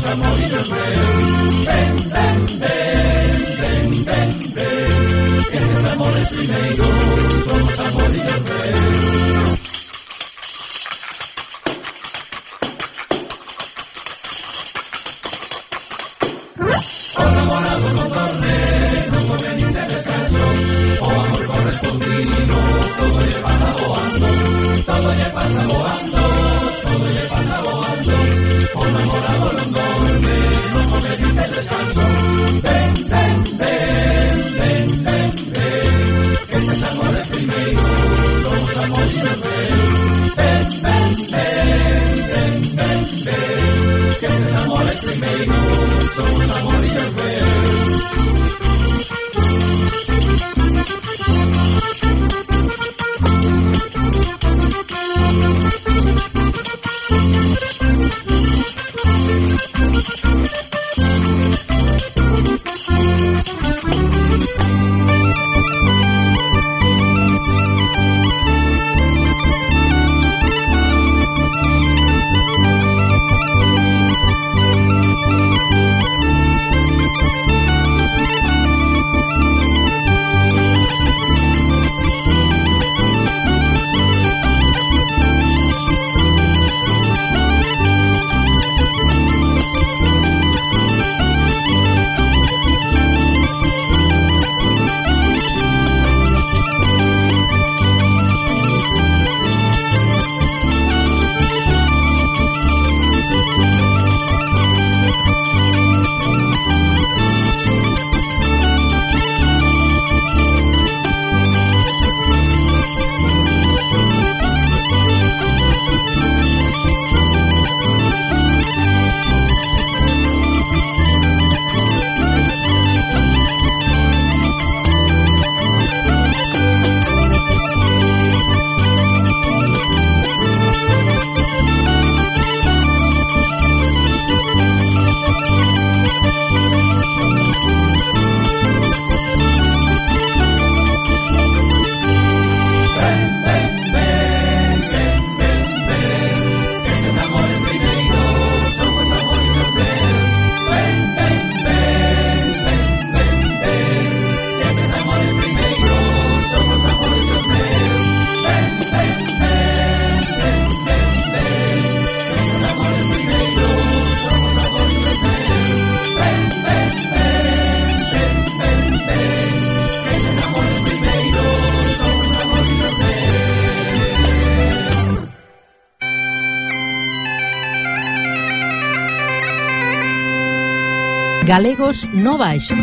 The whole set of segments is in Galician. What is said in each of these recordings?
meus amorinhos meus. Ven, ven, ven, ven, ven, ven, que estes amores primeiros somos Galegos no baixo.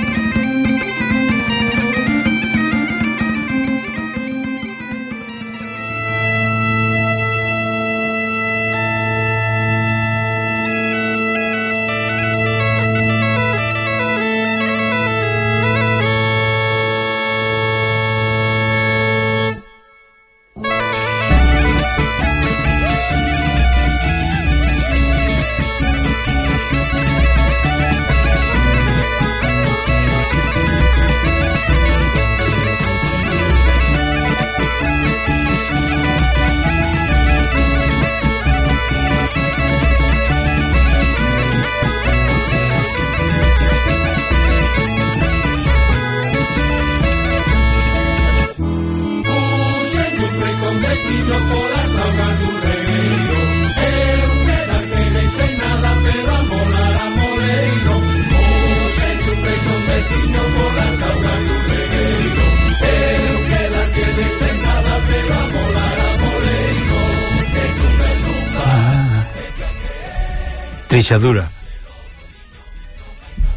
fechadura.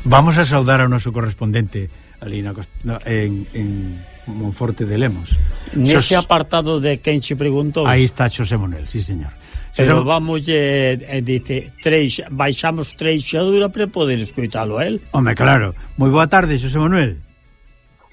Vamos a saudar a noso correspondente ali na costa, en, en Monforte de Lemos. Nese Xos... apartado de quen se preguntou. Aí está Xosé Monel, sí, señor. Pero Xosé... vamos, eh, eh dice, treix, baixamos treixadura para poder escoitalo a él. Home, claro. Moi boa tarde, Xosé Manuel.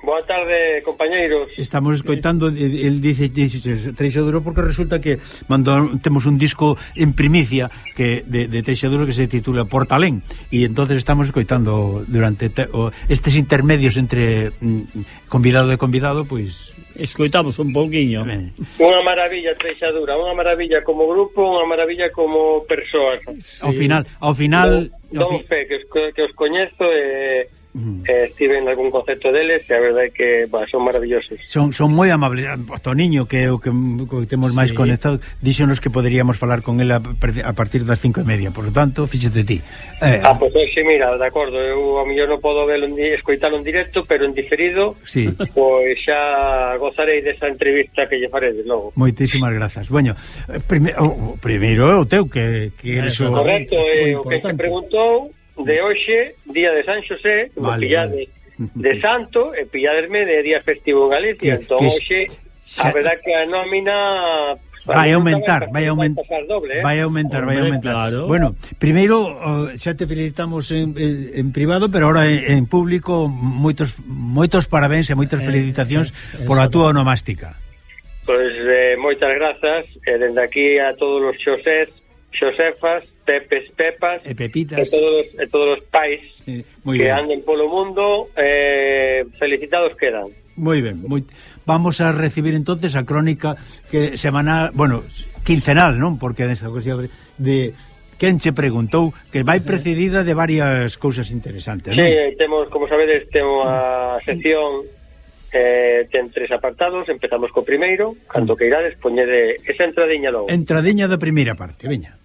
Boa tarde, compañeiros. Estamos escoitando, el dice, dice Treixa porque resulta que mandó, temos un disco en primicia que de, de Treixa que se titula Portalén, e entonces estamos escoitando durante te, o, estes intermedios entre mm, convidado e convidado, pois... Escoitamos un pouquiño. Ben. Unha maravilla, Treixa Dura, unha maravilla como grupo, unha maravilla como persoas. Sí. Ao final, ao final... Don, don ao fi... fe, que os, que os coñezo e... Eh Mm. Eh, estive en algún concerto deles e a verdade é que bah, son maravillosos. Son, son moi amables. o Toniño, que é o que, que temos máis sí. conectado, díxonos que poderíamos falar con ele a partir das cinco e media. Por lo tanto, fíxete ti. Eh, ah, pois pues, sí, mira, de acordo. Eu a mellor non podo velo, escoitalo en directo, pero en diferido, sí. pois xa gozarei desa entrevista que lle faredes logo. Moitísimas grazas. Bueno, eh, primeiro, primeiro o teu, que, que eres o... Correcto, eh, o que te preguntou de hoxe, día de San Xosé, vale, pillade vale. de santo e pilladesme de día festivo en Galicia. Que, entón, que, hoxe, xa... a verdad que a nómina Vai aumentar, vai aumentar, doble, eh? vai aumentar, vai aumentar. Claro. Bueno, primeiro xa te felicitamos en, en privado, pero ahora en, en público moitos moitos parabéns e moitas felicitacións eh, eh, por a túa onomástica. Pois pues, eh, moitas grazas, eh, dende aquí a todos os xosés Xosefas, Pepes, Pepas e Pepitas e todos, e todos os pais eh, que ben. anden polo mundo eh, felicitados quedan. Moi ben, moi... vamos a recibir entonces a crónica que semanal, bueno, quincenal, non? Porque nesta ocasión de quen che preguntou que vai precedida de varias cousas interesantes, non? Sí, temos, como sabedes, temos a mm. sección Eh, ten tres apartados, empezamos co primeiro, cando mm. que irades poñede esa entradiña logo. Entradiña da primeira parte, veña.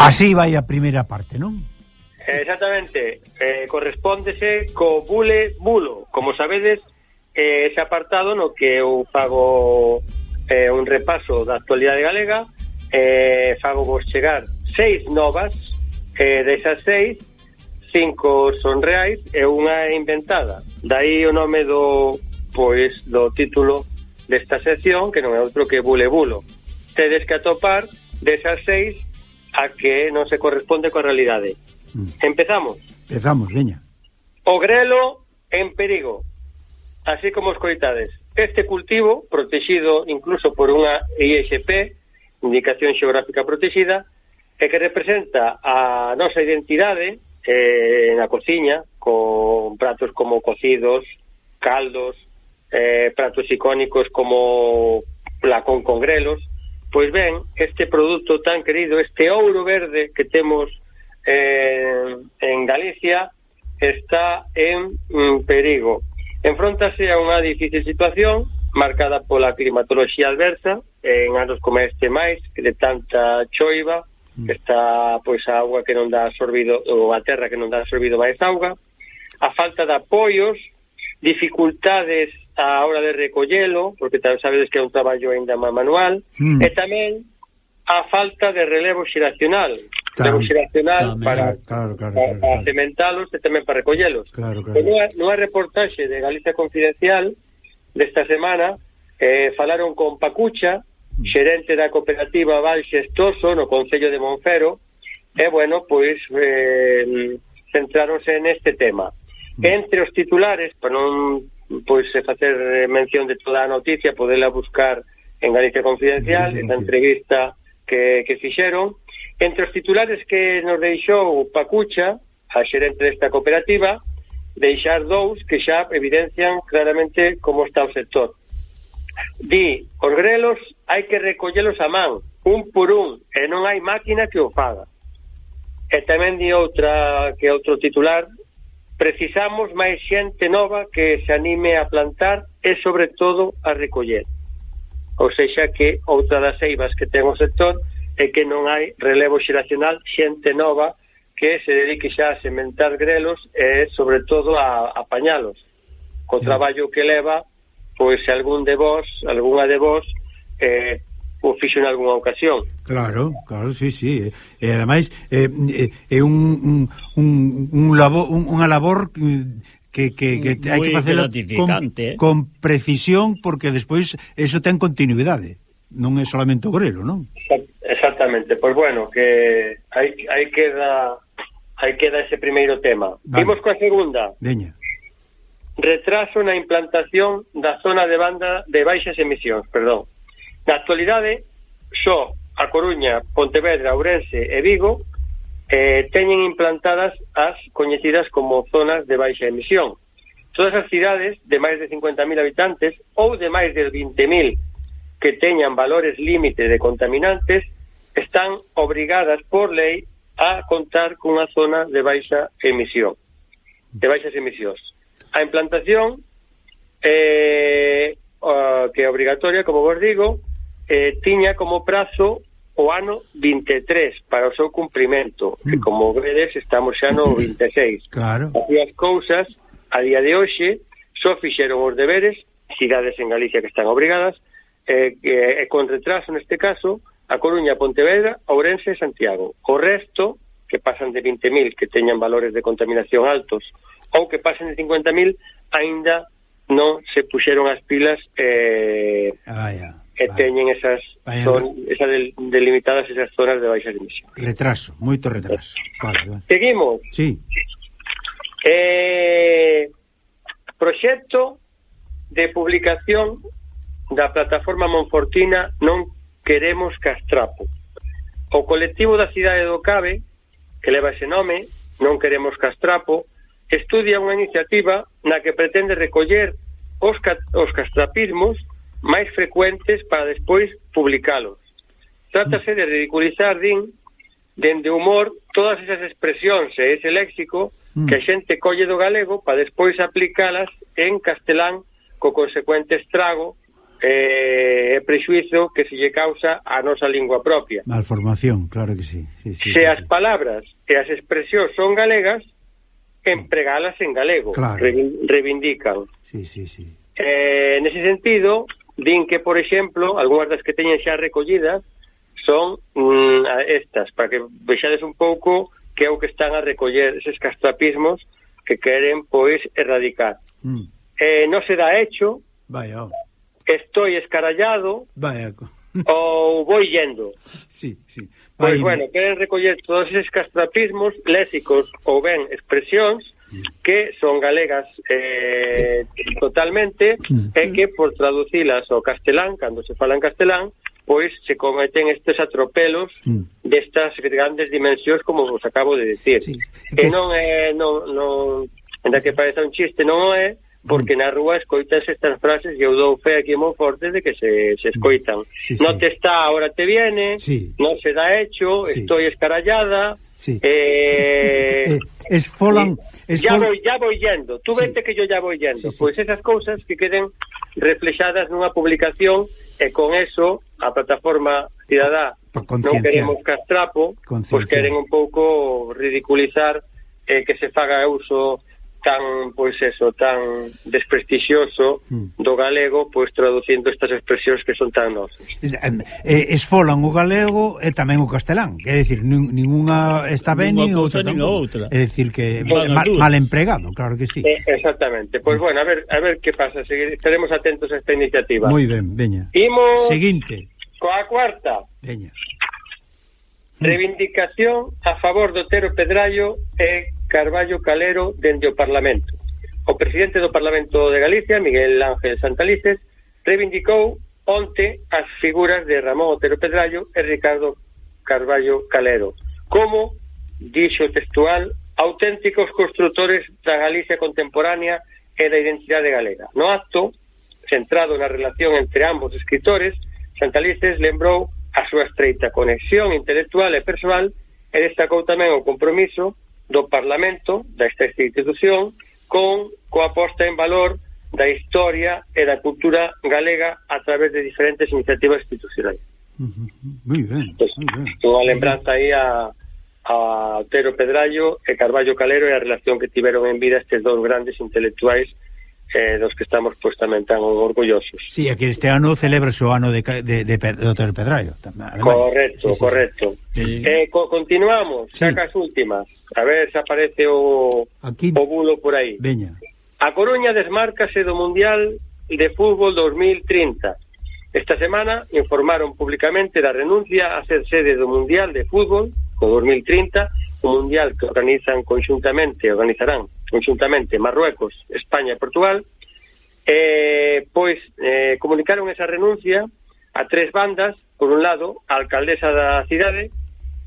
Así vai a primeira parte, non? Exactamente, eh, correspóndese co bule bulo. Como sabedes, eh, ese apartado no que eu fago eh, un repaso da actualidade galega, eh, fago vos chegar seis novas, eh, desas seis, cinco son reais e unha é inventada. Daí o nome do pois do título desta sección, que non é outro que bule bulo. Tedes que atopar desas seis a que non se corresponde coa realidade. Mm. Empezamos. Empezamos, veña. O grelo en perigo. Así como escoitades. Este cultivo, protegido incluso por unha ISP, Indicación Xeográfica Protegida, e que representa a nosa identidade eh, na cociña, con pratos como cocidos, caldos, eh, pratos icónicos como placón con grelos, Pois ben, este produto tan querido, este ouro verde que temos eh, en Galicia, está en mm, perigo. Enfróntase a unha difícil situación marcada pola climatoloxía adversa, en anos como este máis, de tanta choiva, que está pois a auga que non dá absorbido, ou a terra que non dá absorbido máis auga, a falta de apoios, dificultades a hora de recollelo, porque sabedes que é un traballo ainda máis manual, mm. e tamén a falta de relevo xeracional, tam, relevo xeracional para, claro, claro, claro, para claro. cementalos e tamén para recollelos. Claro, claro. Pois nunha, nunha reportaxe de Galicia Confidencial desta semana, eh, falaron con Pacucha, hmm. xerente da cooperativa Valxestoso no Concello de Monfero, e, bueno, pois, eh, centráronse neste tema. Hmm. Entre os titulares, para non pois facer mención de toda a noticia, poderla buscar en Galicia Confidencial, esta entrevista que, que fixeron. Entre os titulares que nos deixou Pacucha, a xerente desta cooperativa, deixar dous que xa evidencian claramente como está o sector. Di, os grelos hai que recollelos a man, un por un, e non hai máquina que o faga. E tamén di outra que outro titular Precisamos máis xente nova que se anime a plantar e, sobre todo, a recoller. Ou seja, que outra das eivas que ten o sector é que non hai relevo xeracional, xente nova que se dedique xa a sementar grelos e, sobre todo, a apañalos. Co traballo que leva, pois algún de vós, algunha de vós, eh, o fixo en algunha ocasión. Claro, claro, sí, sí. E ademais é eh, eh, un, un, un labor un, unha labor que, que, que hai que facela con, con precisión porque despois eso ten continuidade. Non é solamente obrero, non? Exactamente. Pois pues bueno, que aí, aí queda aí queda ese primeiro tema. Vale. Vimos coa segunda. Veña retraso na implantación da zona de banda de baixas emisións, perdón. Na actualidade, só a Coruña, Pontevedra, Ourense e Vigo eh, teñen implantadas as coñecidas como zonas de baixa emisión. Todas as cidades de máis de 50.000 habitantes ou de máis de 20.000 que teñan valores límite de contaminantes están obrigadas por lei a contar cunha zona de baixa emisión, de baixas emisións. A implantación eh, uh, que é obrigatoria, como vos digo, eh, tiña como prazo o ano 23 para o seu cumprimento, mm. como vedes estamos xa no 26. Claro. E as cousas, a día de hoxe, só fixeron os deberes, cidades en Galicia que están obrigadas, e eh, eh, con retraso neste caso, a Coruña, Pontevedra, Ourense e Santiago. O resto, que pasan de 20.000, que teñan valores de contaminación altos, ou que pasen de 50.000, aínda non se puxeron as pilas eh, ah, yeah que vale. teñen esas Vayan... son, esas del, delimitadas esas zonas de baixas emisión. Retraso, moito retraso. Vale, vale. Seguimos. Sí. Eh, proxecto de publicación da plataforma Monfortina Non queremos castrapo. O colectivo da cidade do Cabe, que leva ese nome, Non queremos castrapo, estudia unha iniciativa na que pretende recoller os, ca os castrapismos máis frecuentes para despois publicalos. Trátase de ridiculizar, din, dende humor todas esas expresións e ese léxico mm. que a xente colle do galego para despois aplicalas en castelán co consecuente estrago eh, e prexuizo que se lle causa a nosa lingua propia. Malformación, claro que sí. sí, sí se sí, as sí. palabras e as expresións son galegas, empregalas en galego, claro. reivindican. Sí, sí, sí. Eh, nese sentido, Din que, por exemplo, algunhas das que teñen xa recollidas son mm, estas, para que vexades un pouco que é o que están a recoller eses castrapismos que queren, pois, erradicar. Mm. Eh, non se dá hecho, Vaya. Estoy escarallado. Vaya. ou vou yendo. Sí, sí. Pois, Vai pois, bueno, queren recoller todos eses castrapismos léxicos ou ben expresións que son galegas eh, totalmente mm. e que por traducilas ao castelán, cando se fala en castelán, pois se cometen estes atropelos mm. destas grandes dimensións como vos acabo de dicir. Sí. Que... E non é non, non, enda que parece un chiste, non é porque mm. na rúa escoitas estas frases e eu dou fe aquí moi forte de que se, se escoitan. Sí, sí. Non te está, ahora te viene, sí. non se dá hecho, sí. estoy escarallada, Sí. Eh, eh, esfolan, esfolan... Eh, ya, voy, ya voy yendo, tú sí. vente que yo ya voy yendo. Sí, pois pues esas cousas que queden reflexadas nunha publicación e con eso a plataforma cidadá non queremos castrapo, pois pues queren un pouco ridiculizar eh, que se faga uso tan, pois eso, tan desprestixioso mm. do galego, pois traducindo estas expresións que son tan nosas. Eh, esfolan o galego e tamén o castelán, é dicir, nin, está ben nin outra, nin outra. É dicir que bueno, mal, mal empregado, claro que sí. Eh, exactamente. Pois hmm. bueno, a ver, a ver que pasa, Seguir, estaremos atentos a esta iniciativa. Moi ben, veña. Imos Seguinte. Coa cuarta. Veña. Reivindicación a favor do Tero Pedrallo e Carballo Calero dende o Parlamento. O presidente do Parlamento de Galicia, Miguel Ángel Santalices, reivindicou onte as figuras de Ramón Otero Pedrallo e Ricardo Carballo Calero, como, dixo textual, auténticos constructores da Galicia contemporánea e da identidade galega. No acto, centrado na relación entre ambos escritores, Santalices lembrou a súa estreita conexión intelectual e personal e destacou tamén o compromiso do Parlamento, desta institución, con coa posta en valor da historia e da cultura galega a través de diferentes iniciativas institucionais. Uh -huh. Ben, pues, muy ben. Unha lembranza aí a, a Otero Pedrallo e Carballo Calero e a relación que tiveron en vida estes dous grandes intelectuais eh, dos que estamos pois tamén tan orgullosos. Sí, aquí este ano celebra o ano de, de, de, de Dr. Pedraio. Correcto, sí, sí. correcto. Sí. Eh, co continuamos, sí. sacas últimas. A ver se aparece o, aquí... o bulo por aí. Veña. A Coruña desmárcase do Mundial de Fútbol 2030. Esta semana informaron públicamente da renuncia a ser sede do Mundial de Fútbol co 2030, o Mundial que organizan conxuntamente, organizarán conjuntamente Marruecos, España e Portugal, eh, pois eh, comunicaron esa renuncia a tres bandas, por un lado, a alcaldesa da cidade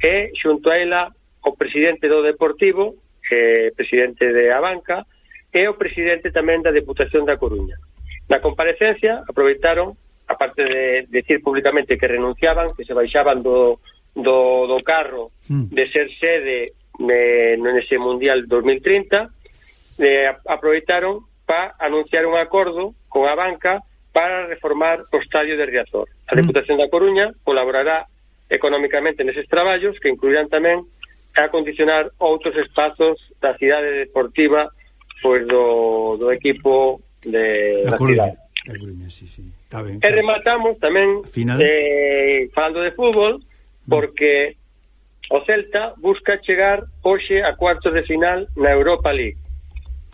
e, xunto a ela, o presidente do Deportivo, eh, presidente de Abanca, e o presidente tamén da Deputación da Coruña. Na comparecencia aproveitaron, aparte de decir públicamente que renunciaban, que se baixaban do, do, do carro mm. de ser sede de, nese Mundial 2030, eh, aproveitaron para anunciar un acordo con a banca para reformar o estadio de Riazor. A mm. Deputación da Coruña colaborará económicamente neses traballos que incluirán tamén a condicionar outros espazos da cidade deportiva pois do, do equipo de da, da Coruña. cidade. Da Coruña, sí, sí. Está ben, e eh, rematamos tamén Final. Eh, falando de fútbol mm. porque o Celta busca chegar hoxe a cuartos de final na Europa League.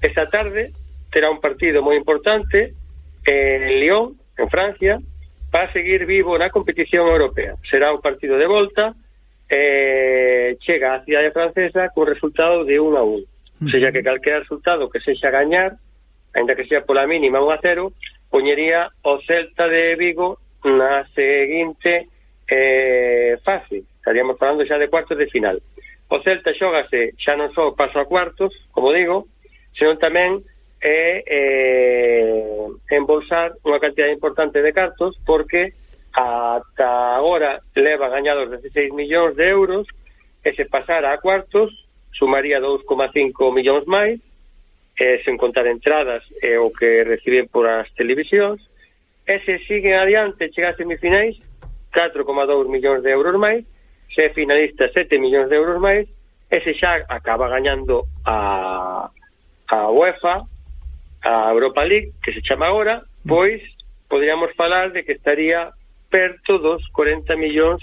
Esta tarde terá un partido moi importante eh, en Lyon, en Francia, para seguir vivo na competición europea. Será o partido de volta, eh, chega á cidade francesa con resultado de 1 a 1. O sea, que calquera resultado que sexa gañar, ainda que sea pola mínima 1 a 0, poñería o Celta de Vigo na seguinte eh, fase. Estaríamos falando xa de cuartos de final. O Celta xógase xa non só paso a cuartos, como digo, senón tamén é eh, embolsar unha cantidad importante de cartos porque ata agora leva gañados 16 millóns de euros e se pasara a cuartos sumaría 2,5 millóns máis eh, sen contar entradas e eh, o que reciben por as televisións. E se siguen adiante chega a semifinais 4,2 millóns de euros máis se finalista 7 millóns de euros máis e se xa acaba gañando a a UEFA, a Europa League, que se chama agora, mm. pois poderíamos falar de que estaría perto dos 40 millóns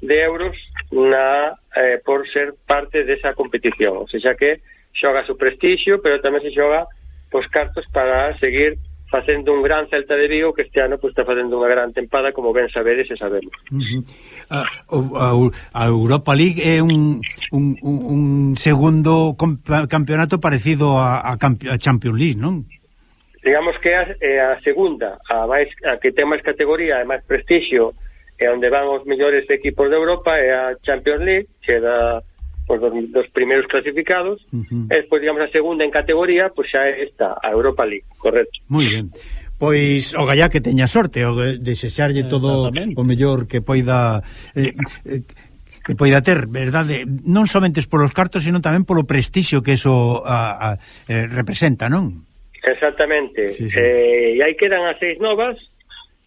de euros na eh, por ser parte desa competición, ou seja que xoga su prestixio, pero tamén se xoga os cartos para seguir facendo un gran Celta de Vigo que este ano pues, está facendo unha gran tempada como ben saberes e sabemos uh ah, -huh. a, a, a Europa League é un, un, un segundo campeonato parecido a, a, a Champions League, non? Digamos que é a, é a segunda a, máis, a que ten máis categoría e máis prestixio e onde van os mellores equipos de Europa é a Champions League que da pues, dos, dos primeiros clasificados, uh -huh. e despois, digamos, a segunda en categoría, pois pues, xa é esta, a Europa League, correcto. Moi ben. Pois o gallá que teña sorte, o desexarlle todo o mellor que poida eh, eh, que poida ter, verdade, non somente polos cartos, sino tamén polo prestixio que eso a, a, eh, representa, non? Exactamente. Sí, sí. Eh, e aí quedan as seis novas,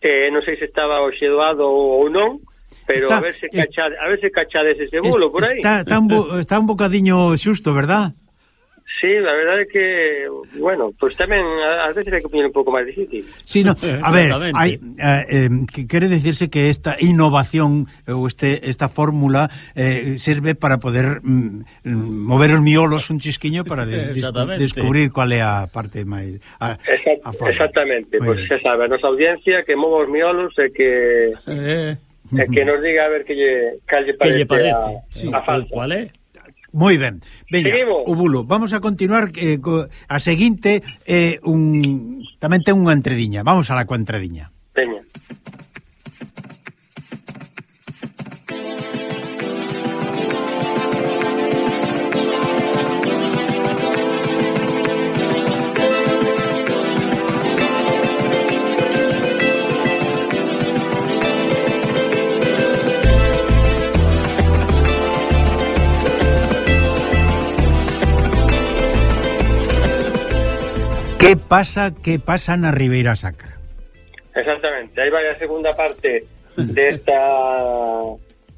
eh, non sei se estaba o oxedoado ou non, Pero está, a ver se cachade, a ver se cachades ese bolo por aí. Está, está, un, está un bocadiño xusto, verdad? Sí, la verdade é que, bueno, pues tamén ás veces hai que poñer un pouco máis difícil. Sí, no, a ver, hai, eh, eh, que quere decirse que esta innovación eh, ou este esta fórmula eh, serve para poder mm, mm mover os miolos un chisquiño para de, des, descubrir cual é a parte máis a, exact, a forma. Exactamente, pois pues, se sabe a nosa audiencia que move os miolos e que eh. E que nos diga a ver que lle, cal lle parece, que lle parece a, sí, a falta. Cual ¿eh? é? Moi ben. Veña, Seguimos. o bulo, vamos a continuar eh, co, a seguinte eh, un tamén ten unha entrediña. Vamos a la coa entrediña. Veña. Que pasa, que pasa na Ribeira Sacra? Exactamente, aí vai a segunda parte desta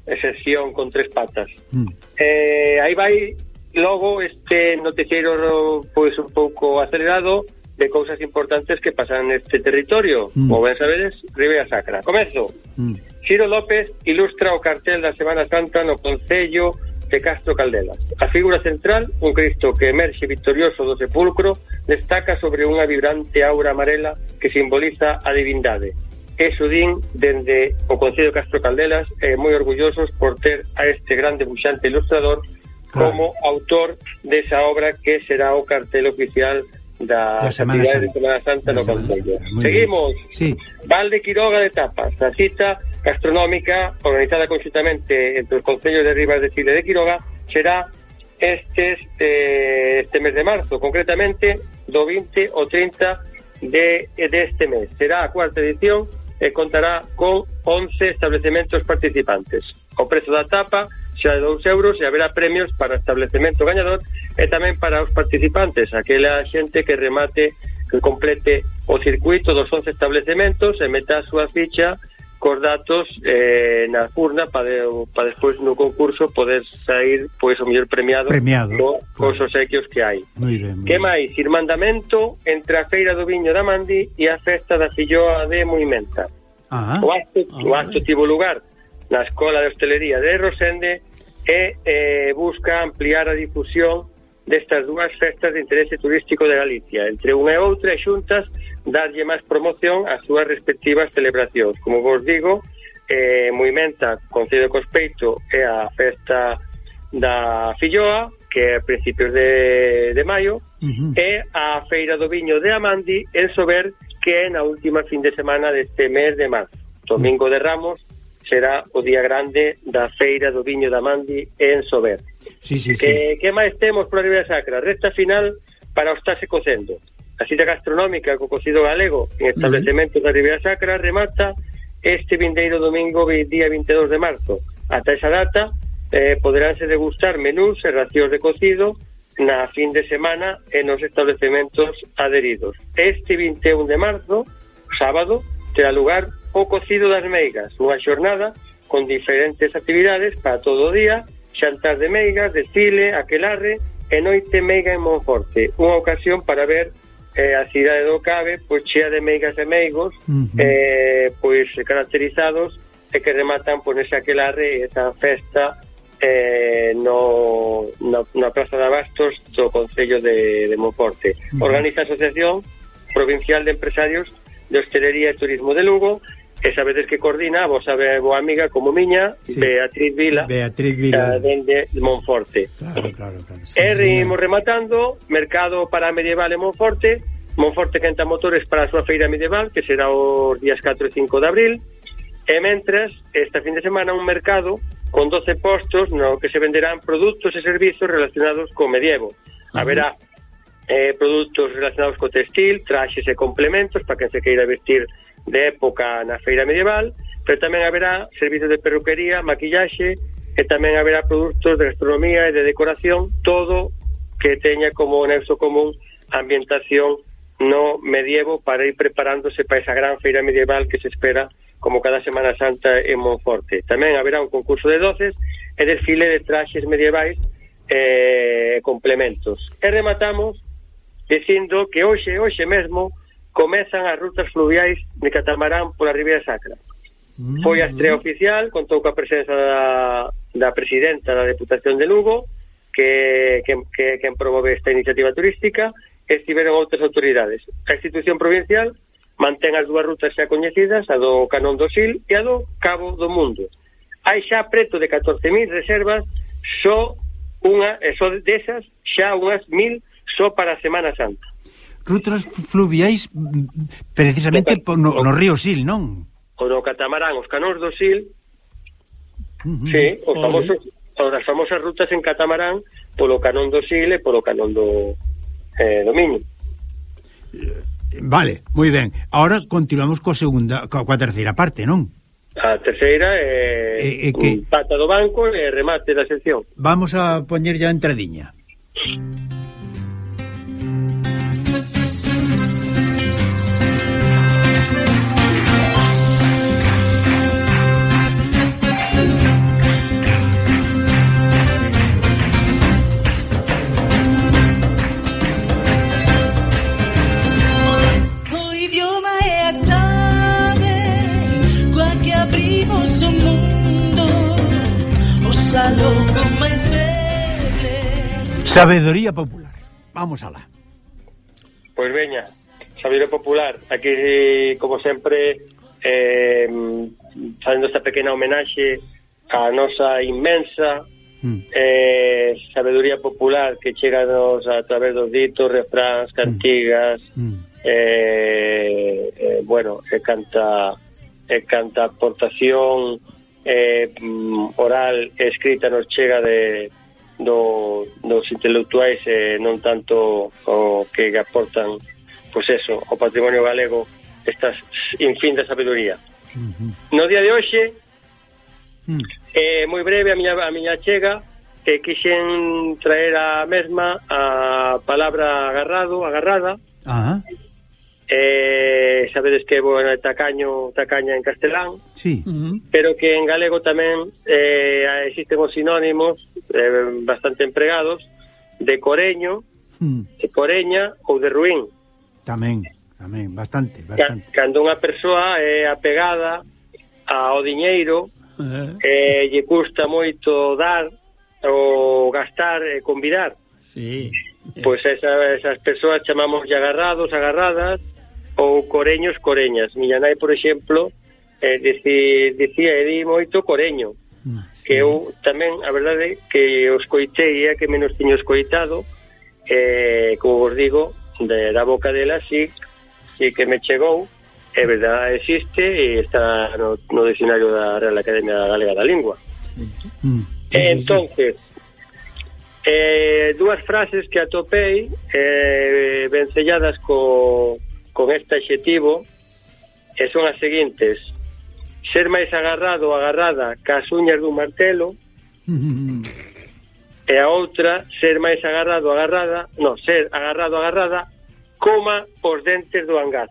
de sección con tres patas. Mm. Eh, aí vai logo este noticiero pois pues, un pouco acelerado de cousas importantes que pasan neste territorio. Mm. Como ben sabedes, Ribeira Sacra. Comezo. Mm. Ciro López ilustra o cartel da Semana Santa no Concello de Castro Caldelas. A figura central, un Cristo que emerxe victorioso do sepulcro destaca sobre unha vibrante aura amarela que simboliza a divindade. Eso din dende o Concello de Castro Caldelas eh, moi orgullosos por ter a este grande buxante ilustrador como ah. autor desa obra que será o cartel oficial da, da Semana Santa, de Semana Santa da no Concello. Seguimos. Sí. Valde Quiroga de Tapas, a cita gastronómica organizada conjuntamente entre os Concellos de Rivas de Chile de Quiroga será estes eh, este mes de marzo, concretamente do 20 ao 30 de deste de mes. Será a cuarta edición e contará con 11 establecementos participantes. O prezo da tapa xa de 2 euros e haberá premios para o establecemento gañador e tamén para os participantes, aquela xente que remate, que complete o circuito dos 11 establecementos e meta a súa ficha cos datos eh, na urna para, de, para despois no concurso poder sair pois o mellor premiado, premiado. Co, cos obsequios que hai. Muy ben, que máis? Irmandamento entre a Feira do Viño da Mandi e a Festa da Filloa de Moimenta. Ah, o, acto, ah, o acto tivo lugar na Escola de Hostelería de Rosende e eh, busca ampliar a difusión destas dúas festas de interese turístico de Galicia. Entre unha e outra, xuntas, darlle máis promoción ás súas respectivas celebracións. Como vos digo, eh, Moimenta, Concello Cospeito, é a festa da Filloa, que é a principios de, de maio, uh -huh. e a Feira do Viño de Amandi, en Sober, que é na última fin de semana deste mes de marzo. Domingo de Ramos será o día grande da Feira do Viño de Amandi en Sober. Sí, sí, que, eh, que máis temos por a Ribeira Sacra? Resta final para o estarse cocendo. A cita gastronómica co cocido galego en establecementos da Ribeira Sacra remata este vindeiro domingo día 22 de marzo. Ata esa data eh, poderánse degustar menús e racións de cocido na fin de semana en os establecementos adheridos. Este 21 de marzo, sábado, terá lugar o cocido das meigas, unha xornada con diferentes actividades para todo o día, xantar de meigas, desfile, aquelarre e noite meiga en Monforte, unha ocasión para ver eh, a cidade do Cabe pois chea de meigas e meigos uh -huh. eh, pois caracterizados e que rematan pois nese aquelarre esa festa eh, no, na, na Plaza de Abastos do Concello de, de Monforte uh -huh. organiza a Asociación Provincial de Empresarios de Hostelería e Turismo de Lugo E sabedes que coordina a vosa boa amiga como miña, sí. Beatriz Vila, Beatriz Vila. dende Monforte. Claro, claro, claro. Sí, e rimos rematando, mercado para medieval en Monforte, Monforte quenta motores para a súa feira medieval, que será os días 4 e 5 de abril, e mentras, esta fin de semana un mercado con 12 postos no que se venderán produtos e servizos relacionados co medievo. Haberá eh, produtos relacionados co textil, traxes e complementos para que se queira vestir de época na feira medieval, pero tamén haberá servizos de perruquería, maquillaxe, e tamén haberá produtos de gastronomía e de decoración, todo que teña como nexo común ambientación no medievo para ir preparándose para esa gran feira medieval que se espera como cada Semana Santa en Monforte. Tamén haberá un concurso de doces e desfile de traxes medievais e eh, complementos. E rematamos dicindo que hoxe, hoxe mesmo, comezan as rutas fluviais de Catamarán pola Ribeira Sacra. Mm. Foi a estrea oficial, contou coa presenza da, da presidenta da Deputación de Lugo, que, que, que, que promove esta iniciativa turística, e estiveron outras autoridades. A institución provincial mantén as dúas rutas xa coñecidas, a do Canón do Sil e a do Cabo do Mundo. Hai xa preto de 14.000 reservas, só unha, só desas, xa unhas 1.000 só para a Semana Santa rutas fluviais precisamente do, no, no río Sil, non? O no catamarán, os canóns do Sil, uh -huh. sí, os famosos, as famosas rutas en catamarán polo canón do Sil e polo canón do, eh, do Miño. Eh, vale, moi ben. Ahora continuamos coa segunda, coa, coa terceira parte, non? A terceira é eh, eh, que... pata do banco e remate da sección. Vamos a poñer ya entradinha. Sabedoría popular. Vamos alá. Pois veña, sabedoría popular. Aquí, como sempre, eh, facendo esta pequena homenaxe a nosa inmensa mm. eh, sabedoría popular que chega nos a través dos ditos, refráns, mm. cantigas, mm. eh, eh, bueno, e canta e canta aportación eh, mm, oral escrita nos chega de do, dos intelectuais e non tanto o que aportan pois eso, ao patrimonio galego estas infín sabiduría. sabedoría. Uh -huh. No día de hoxe uh -huh. eh, moi breve a miña, a miña chega que quixen traer a mesma a palabra agarrado, agarrada, uh -huh eh, sabedes que é bueno, tacaño, tacaña en castelán, sí. uh -huh. pero que en galego tamén eh, existen os sinónimos eh, bastante empregados de coreño, uh de coreña ou de ruín. Tamén, tamén, bastante, bastante. Cando unha persoa é eh, apegada ao diñeiro, uh -huh. eh, lle custa moito dar ou gastar e eh, convidar. Sí. Pois pues esas, esas persoas chamamos agarrados, agarradas, ou coreños coreñas. Miña nai, por exemplo, eh, decí, dicía e di moito coreño, ah, sí. que eu tamén, a verdade, que os coitei é que menos tiño escoitado, eh, como vos digo, de, da boca dela sí, sí que me chegou, é verdade, existe e está no, no dicionario da Real Academia Galega da Lingua. Sí. Mm. Eh, entonces, eh, dúas frases que atopei eh, vencelladas co, con este adxetivo e son as seguintes ser máis agarrado ou agarrada cas uñas dun martelo e a outra ser máis agarrado ou agarrada no, ser agarrado ou agarrada coma os dentes do hangar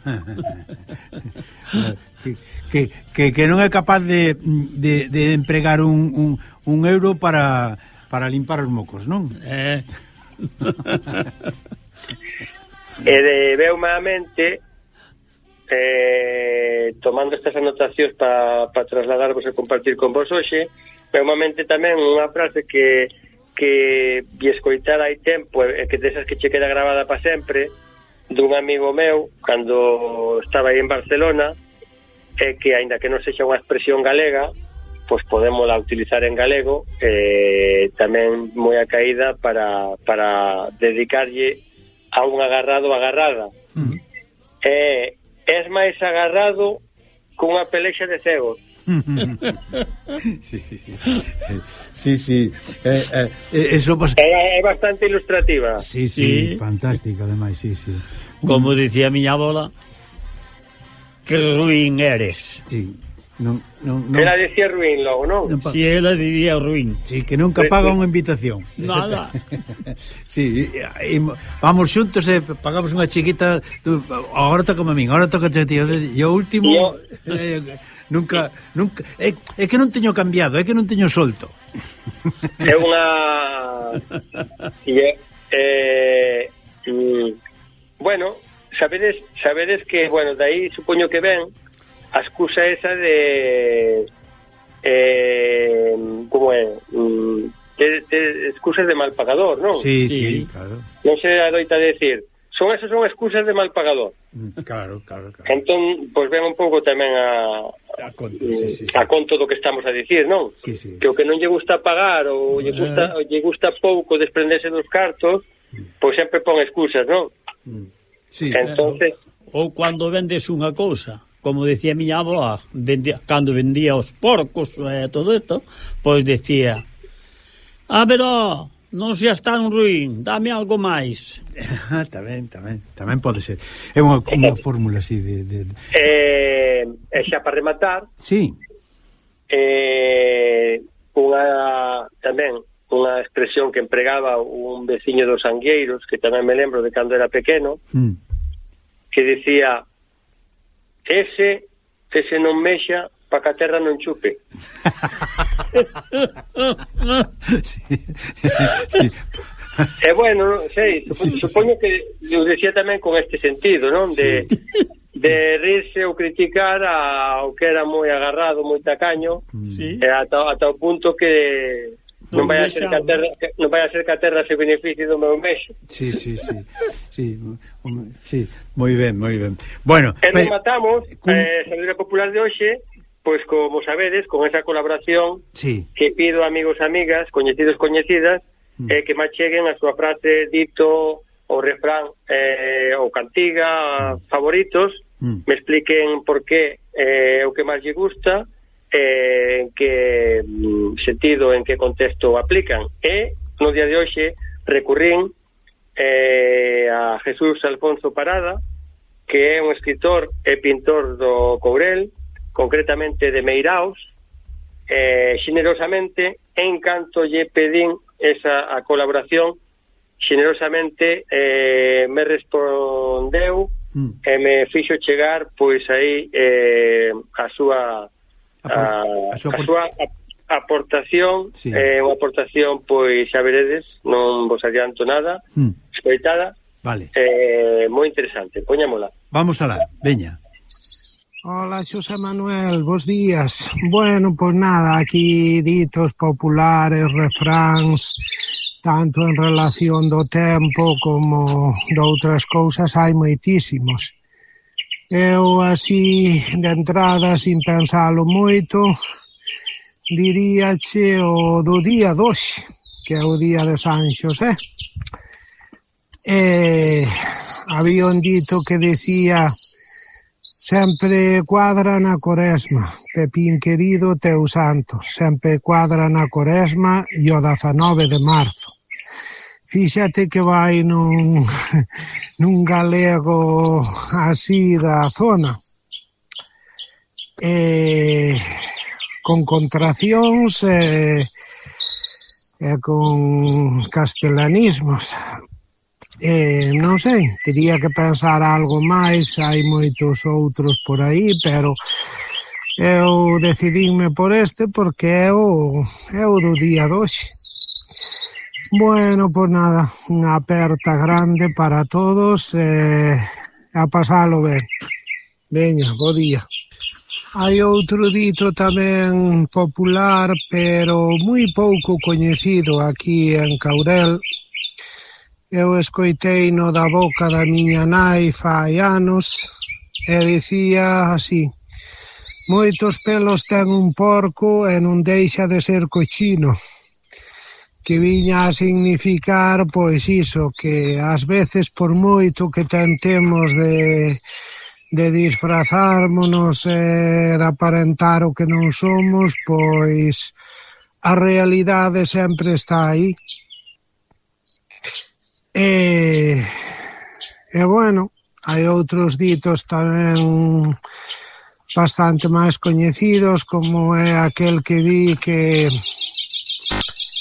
que, que, que, que non é capaz de, de, de empregar un, un, un euro para, para limpar os mocos, non? Eh. E de veuma a mente eh, tomando estas anotacións para pa trasladarvos e compartir con vos hoxe, veuma a mente tamén unha frase que que vi escoitar hai tempo e que desas que che queda grabada para sempre dun amigo meu cando estaba aí en Barcelona é que aínda que non sexa unha expresión galega pois podemos la utilizar en galego eh, tamén moi a caída para, para dedicarlle a un agarrado agarrada. Mm. eh, es máis agarrado cunha pelexa de cegos. sí, sí, sí. Sí, sí. Eh, eh, eso pasa... é, é bastante ilustrativa. Sí, sí, sí. fantástica ademais, sí, sí. Como dicía miña bola, que ruín eres. Sí. Non, non, non. Ela decía ruín logo, non? Si, ela diría ruín. Si, sí, que nunca paga unha invitación. Nada. si, sí, eh, vamos xuntos e eh, pagamos unha chiquita, tú, agora toca a min, agora toca a ti, e o último Yo... eh, nunca nunca é, é que non teño cambiado, é que non teño solto. é unha é, eh, mm, bueno, sabedes sabedes que bueno, dai supoño que ven a excusa esa de eh, como é mm, de, de excusas de mal pagador, non? Sí, sí, sí, claro. Non se adoita decir, son esas son excusas de mal pagador. Mm, claro, claro, claro. Entón, pois pues, ven un pouco tamén a a conto, sí, sí, sí. a conto do que estamos a dicir, non? Sí, sí. Que o que non lle gusta pagar ou lle gusta ou lle gusta pouco desprenderse dos cartos, mm. pois pues sempre pon excusas, non? Sí, Entonces, ou, ou cando vendes unha cousa como decía miña avoa, vendía, cando vendía os porcos e eh, todo isto, pois decía, a veró, non seas tan ruín, dame algo máis. tamén, tamén, tamén pode ser. É unha, unha eh, fórmula así de... de... Eh, e xa para rematar, sí. eh, unha, tamén unha expresión que empregaba un veciño dos Angueiros, que tamén me lembro de cando era pequeno, mm. que decía ese que se non mexa para que a terra non chupe. sí, sí. E bueno, sei, supoño, sí, sí, supoño que eu decía tamén con este sentido, non? De, sí. de rirse ou criticar ao que era moi agarrado, moi tacaño, sí. e ata, ata o punto que Non, vai a ser que a terra, non vai a ser que a terra se beneficie do meu mexo. Sí, sí, sí. sí, sí, moi ben, moi ben. Bueno, e pero, matamos cun... eh, Saludo Popular de hoxe pois como sabedes, con esa colaboración sí. que pido amigos amigas, coñecidos coñecidas, mm. eh, que má cheguen a súa frase dito ou refrán eh, ou cantiga mm. favoritos, mm. me expliquen por qué eh, o que máis lle gusta, eh, en que mm, sentido, en que contexto aplican. E, no día de hoxe, recurrín eh, a Jesús Alfonso Parada, que é un escritor e pintor do Courel, concretamente de Meiraos, eh, xenerosamente, en canto lle pedín esa a colaboración, xenerosamente eh, me respondeu mm. e me fixo chegar pois aí eh, a súa a, ah, a, súa, a súa aportación sí. é eh, unha aportación pois xa veredes, non vos adianto nada, mm. escoitada. Vale. Eh, moi interesante, poñámola. Vamos alá, veña. Hola, Xosé Manuel, bos días. Bueno, pois nada, aquí ditos populares, refráns, tanto en relación do tempo como de outras cousas hai moitísimos. Eu así de entrada sin pensalo moito diríache o do día doxe, que é o día de San Xosé. E había un dito que decía sempre cuadra na coresma, Pepín querido teu santo, sempre cuadra na coresma e o 19 de marzo fíxate que vai nun, nun galego así da zona. Eh, con contraccións e eh, eh, con castelanismos. Eh, non sei, teria que pensar algo máis, hai moitos outros por aí, pero eu decidinme por este porque é o, é o do día de hoxe. Bueno, pois pues nada, unha aperta grande para todos e eh, a pasalo ben. Veña, bo día. Hai outro dito tamén popular, pero moi pouco coñecido aquí en Caurel. Eu escoitei no da boca da miña nai fai anos e dicía así Moitos pelos ten un porco e non deixa de ser cochino que viña a significar pois iso, que ás veces por moito que tentemos de, de disfrazármonos e de aparentar o que non somos, pois a realidade sempre está aí. E, e bueno, hai outros ditos tamén bastante máis coñecidos, como é aquel que di que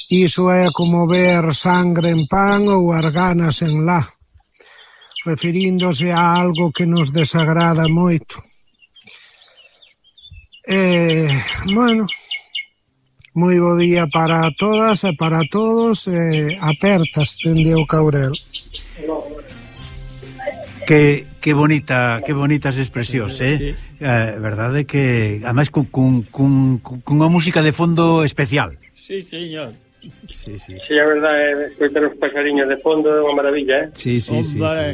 Iso é como ver sangre en pan ou arganas en lá, referíndose a algo que nos desagrada moito. Eh, bueno, moi bo día para todas e para todos, eh, apertas dende o Caurel. Que, que bonita, que bonitas expresións, eh? Sí. eh verdade que ademais cun, cun, cun, cunha música de fondo especial. Sí, señor. Sí, sí. Sí, a verdade, eh, escoitar os pasariños de fondo é unha maravilla, eh? Sí, sí, sí, sí.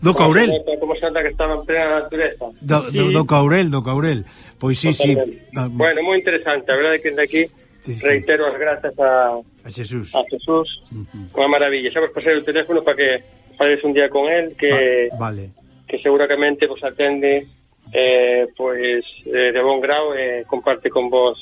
Do Caurel. Como santa que estaba en plena natureza. Do, sí. do, do Caurel, do Caurel. Pois sí, sí. Ah, bueno, moi interesante, a verdade que de aquí sí, sí. reitero as grazas a, a Jesús. A Jesús. Uh -huh. Unha maravilla. Xa vos pasei o teléfono para que fales un día con él que ah, vale. que seguramente vos atende eh, pois eh, de bon grau e eh, comparte con vos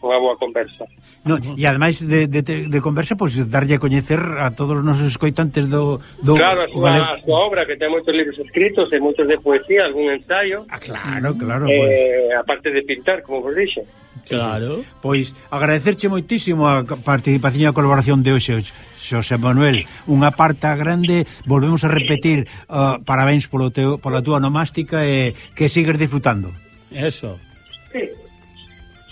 unha boa conversa. No, e ademais de, de, de conversa, pois pues, darlle a coñecer a todos os nosos escoitantes do... do claro, a súa, vale... a súa obra, que ten moitos libros escritos e moitos de poesía, algún ensayo. Ah, claro, claro. Eh, pues. Aparte de pintar, como vos dixo. Claro. Pois agradecerche moitísimo a participación e a colaboración de hoxe, Xosé Manuel. Unha parta grande, volvemos a repetir, uh, parabéns polo teu, pola túa nomástica e que sigues disfrutando. Eso. Sí.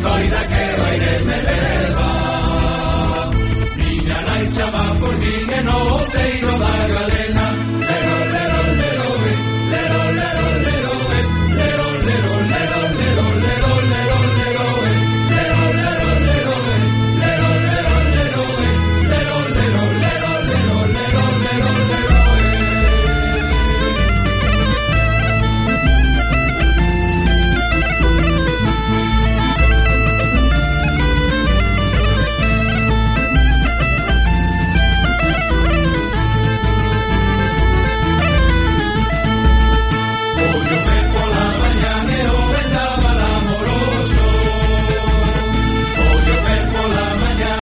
Corina